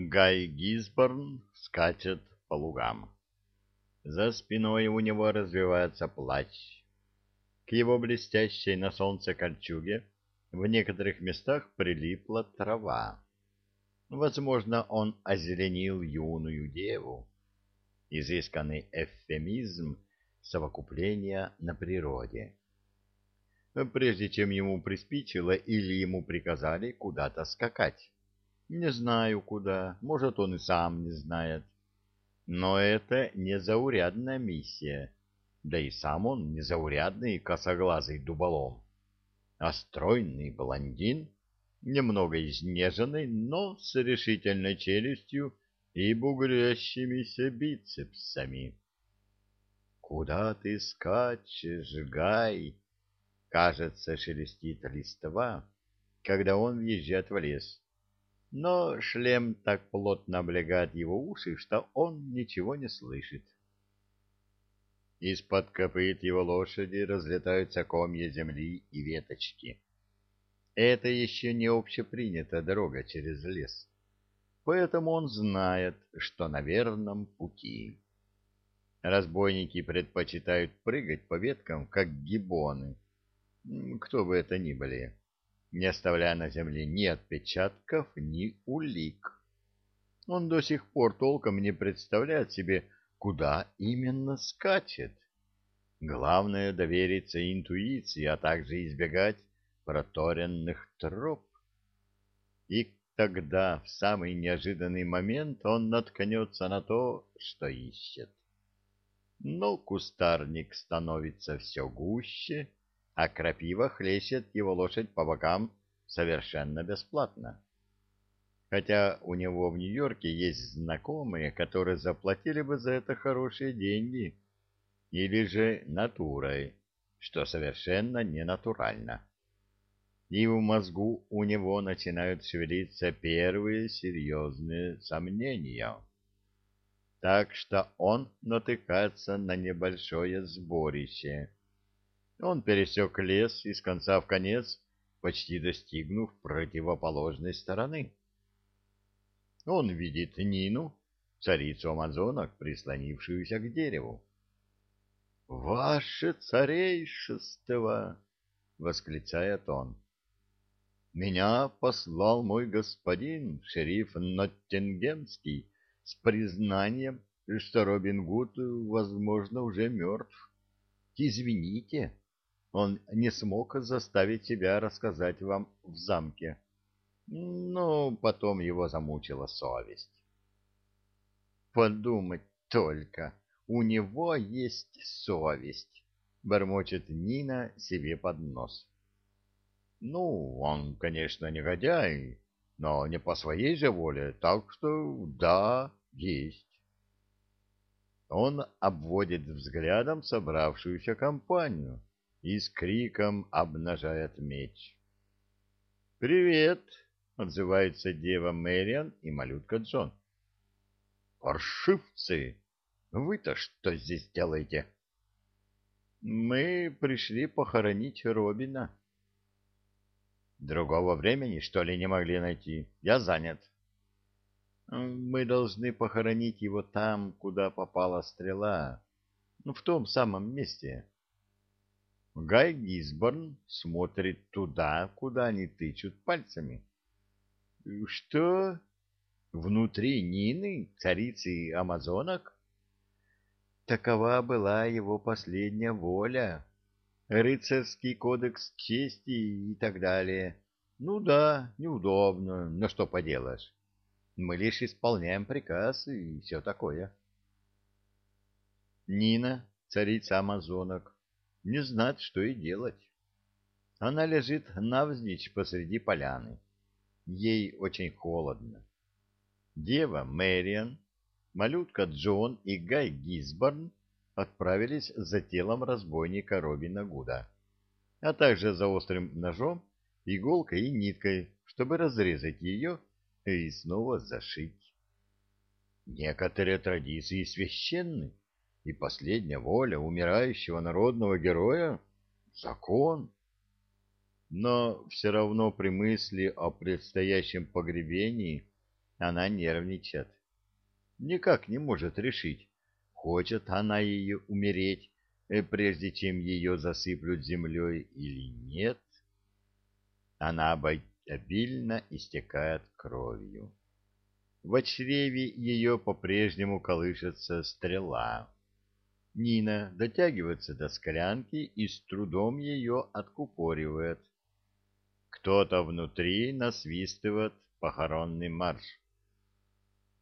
Гай Гизборн скачет по лугам. За спиной у него развивается плащ. К его блестящей на солнце кольчуге в некоторых местах прилипла трава. Возможно, он озеленил юную деву. Изысканный эвфемизм совокупления на природе. Прежде чем ему приспичило или ему приказали куда-то скакать. Не знаю куда, может, он и сам не знает. Но это незаурядная миссия, да и сам он незаурядный косоглазый дуболом. А стройный блондин, немного изнеженный, но с решительной челюстью и бугрящимися бицепсами. «Куда ты скачешь, Гай?» Кажется, шелестит листва, когда он въезжает в лес но шлем так плотно облегает его уши, что он ничего не слышит. Из-под копыт его лошади разлетаются комья земли и веточки. Это еще не общепринятая дорога через лес, поэтому он знает, что на верном пути. Разбойники предпочитают прыгать по веткам, как гибоны, кто бы это ни были не оставляя на земле ни отпечатков, ни улик. Он до сих пор толком не представляет себе, куда именно скачет. Главное — довериться интуиции, а также избегать проторенных троп. И тогда, в самый неожиданный момент, он наткнется на то, что ищет. Но кустарник становится все гуще, а крапива хлещет его лошадь по бокам совершенно бесплатно. Хотя у него в Нью-Йорке есть знакомые, которые заплатили бы за это хорошие деньги, или же натурой, что совершенно не натурально. И в мозгу у него начинают шевелиться первые серьезные сомнения. Так что он натыкается на небольшое сборище он пересек лес из конца в конец, почти достигнув противоположной стороны. Он видит Нину, царицу амазонок, прислонившуюся к дереву. «Ваше царейшество!» — восклицает он. «Меня послал мой господин, шериф Ноттингемский, с признанием, что Робин Гуд, возможно, уже мертв. Извините, он не смог заставить себя рассказать вам в замке. Но потом его замучила совесть. Подумать только, у него есть совесть, бормочет Нина себе под нос. Ну, он, конечно, негодяй, но не по своей же воле, так что да, есть. Он обводит взглядом собравшуюся компанию и с криком обнажает меч. «Привет!» — отзывается дева Мэриан и малютка Джон. «Паршивцы! Вы-то что здесь делаете?» «Мы пришли похоронить Робина». «Другого времени, что ли, не могли найти? Я занят». «Мы должны похоронить его там, куда попала стрела, ну, в том самом месте». Гай Гисборн смотрит туда, куда они тычут пальцами. Что? Внутри Нины, царицы амазонок? Такова была его последняя воля. Рыцарский кодекс чести и так далее. Ну да, неудобно, но что поделаешь. Мы лишь исполняем приказ и все такое. Нина, царица амазонок, не знать, что и делать. Она лежит навзничь посреди поляны. Ей очень холодно. Дева Мэриан, малютка Джон и Гай Гисборн отправились за телом разбойника Робина Гуда, а также за острым ножом, иголкой и ниткой, чтобы разрезать ее и снова зашить. Некоторые традиции священны, и последняя воля умирающего народного героя — закон. Но все равно при мысли о предстоящем погребении Она нервничает. Никак не может решить, хочет она ее умереть, э, прежде чем ее засыплют землей или нет. Она обильно истекает кровью. В чреве ее по-прежнему колышется стрела. Нина дотягивается до склянки и с трудом ее откупоривает. Кто-то внутри насвистывает похоронный марш.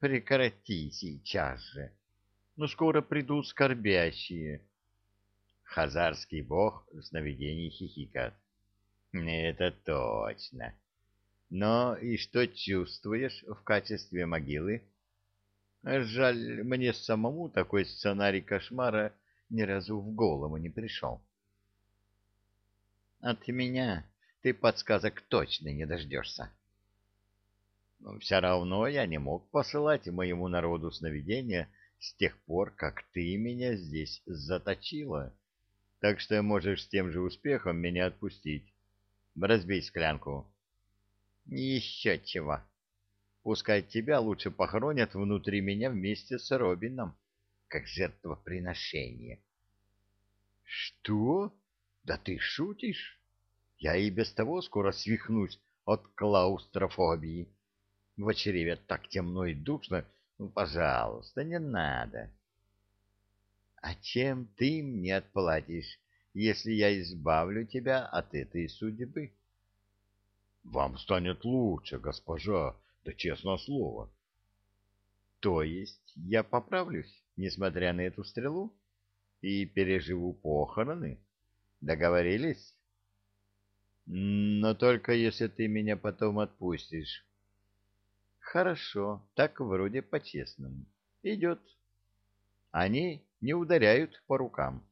Прекрати сейчас же. Ну, скоро придут скорбящие. Хазарский бог сновидений хихикает. Это точно. Но и что чувствуешь в качестве могилы? Жаль, мне самому такой сценарий кошмара ни разу в голову не пришел. От меня ты подсказок точно не дождешься. Но все равно я не мог посылать моему народу сновидения с тех пор, как ты меня здесь заточила. Так что можешь с тем же успехом меня отпустить. Разбей склянку. Еще чего. Пускай тебя лучше похоронят внутри меня вместе с Робином, как жертвоприношение. Что? Да ты шутишь? Я и без того скоро свихнусь от клаустрофобии. В чреве так темно и душно. Ну, пожалуйста, не надо. А чем ты мне отплатишь, если я избавлю тебя от этой судьбы? Вам станет лучше, госпожа, да честное слово. То есть я поправлюсь, несмотря на эту стрелу, и переживу похороны? Договорились? Но только если ты меня потом отпустишь. Хорошо, так вроде по-честному. Идет. Они не ударяют по рукам.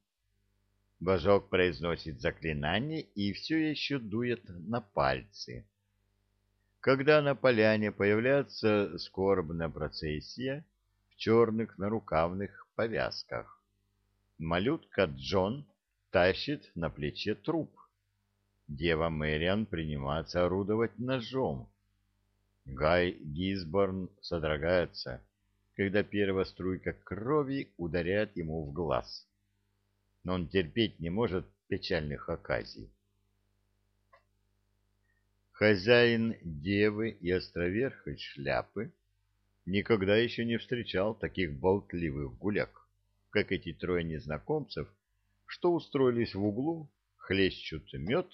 Божок произносит заклинание и все еще дует на пальцы. Когда на поляне появляется скорбная процессия в черных нарукавных повязках, малютка Джон тащит на плече труп. Дева Мэриан принимается орудовать ножом. Гай Гизборн содрогается, когда первая струйка крови ударяет ему в глаз. Но он терпеть не может печальных оказий. Хозяин девы и островерхой шляпы никогда еще не встречал таких болтливых гуляк, как эти трое незнакомцев, что устроились в углу, хлещут мед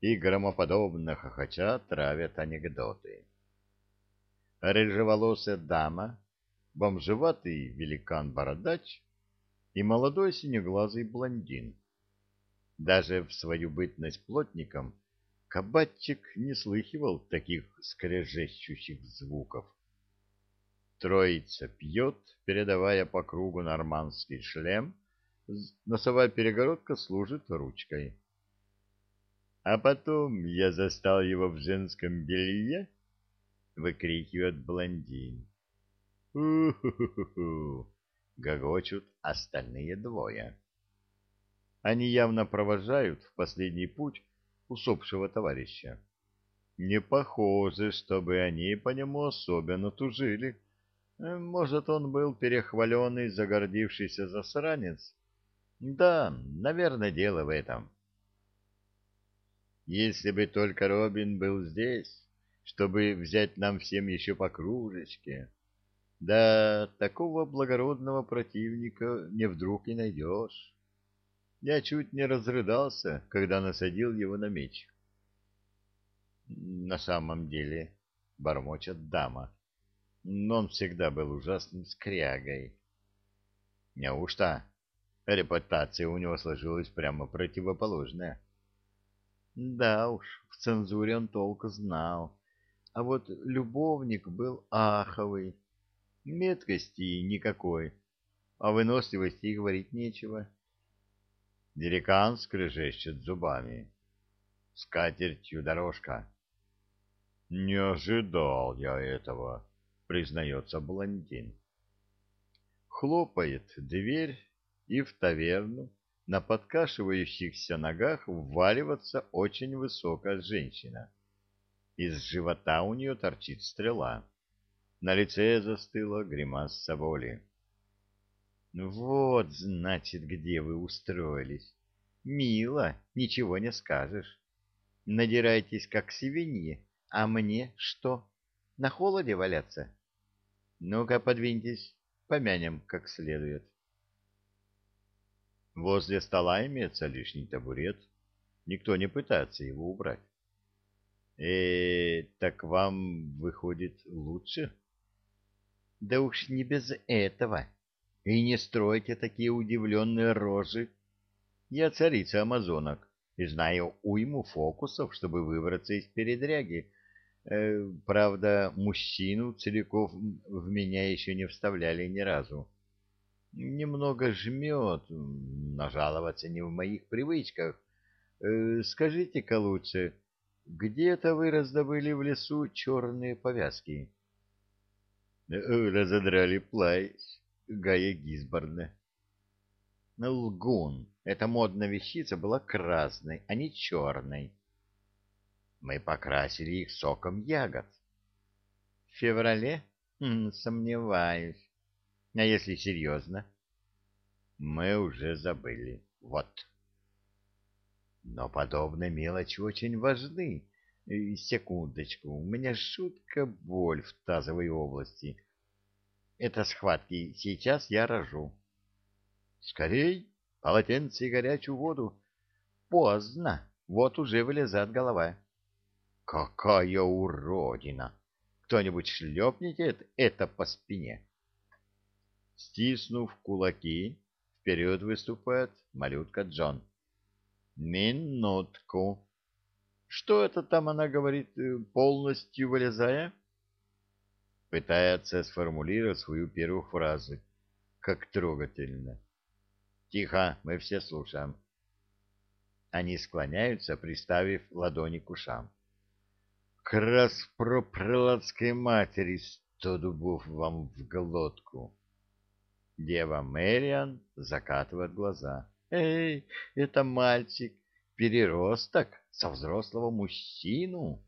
и громоподобно хохоча травят анекдоты. Рыжеволосая дама, бомжеватый великан-бородач и молодой синеглазый блондин. Даже в свою бытность плотником Кабатчик не слыхивал таких скрежещущих звуков. Троица пьет, передавая по кругу нормандский шлем, носовая перегородка служит ручкой. А потом я застал его в женском белье, выкрикивает блондин. «У-ху-ху-ху!» — гогочут остальные двое. Они явно провожают в последний путь усопшего товарища. Не похоже, чтобы они по нему особенно тужили. Э, может, он был перехваленный, загордившийся засранец? Да, наверное, дело в этом. Если бы только Робин был здесь, чтобы взять нам всем еще по кружечке. Да, такого благородного противника не вдруг и найдешь. Я чуть не разрыдался, когда насадил его на меч. На самом деле, бормочет дама, но он всегда был ужасным скрягой. Неужто? Репутация у него сложилась прямо противоположная. Да уж, в цензуре он толк знал. А вот любовник был аховый. Меткости никакой, а выносливости и говорить нечего. Великан скрежещет зубами. Скатертью дорожка. Не ожидал я этого, признается блондин. Хлопает дверь, и в таверну на подкашивающихся ногах вваливается очень высокая женщина. Из живота у нее торчит стрела. На лице застыла гримаса боли. «Вот, значит, где вы устроились. Мило, ничего не скажешь. Надирайтесь, как свиньи, а мне что, на холоде валяться? Ну-ка, подвиньтесь, помянем как следует». Возле стола имеется лишний табурет. Никто не пытается его убрать. Э, так вам выходит лучше? Да уж не без этого. И не стройте такие удивленные рожи. Я царица амазонок и знаю уйму фокусов, чтобы выбраться из передряги. Э, правда, мужчину целиков в меня еще не вставляли ни разу. Немного жмет, нажаловаться не в моих привычках. Э, скажите-ка лучше, где-то вы раздобыли в лесу черные повязки? Э, разодрали плащ Гая Гизборна. Лгун. Эта модная вещица была красной, а не черной. Мы покрасили их соком ягод. В феврале? Хм, сомневаюсь. А если серьезно? Мы уже забыли. Вот. Но подобные мелочи очень важны. Секундочку, у меня жуткая боль в тазовой области. Это схватки. Сейчас я рожу. Скорей, полотенце и горячую воду. Поздно. Вот уже вылезает голова. Какая уродина! Кто-нибудь шлепните это по спине. Стиснув кулаки, вперед выступает малютка Джон. Минутку. Что это там она говорит, э, полностью вылезая? Пытается сформулировать свою первую фразу. Как трогательно. Тихо, мы все слушаем. Они склоняются, приставив ладони к ушам. К распропрладской матери сто дубов вам в глотку. Дева Мэриан закатывает глаза. «Эй, это мальчик, переросток, со взрослого мужчину!»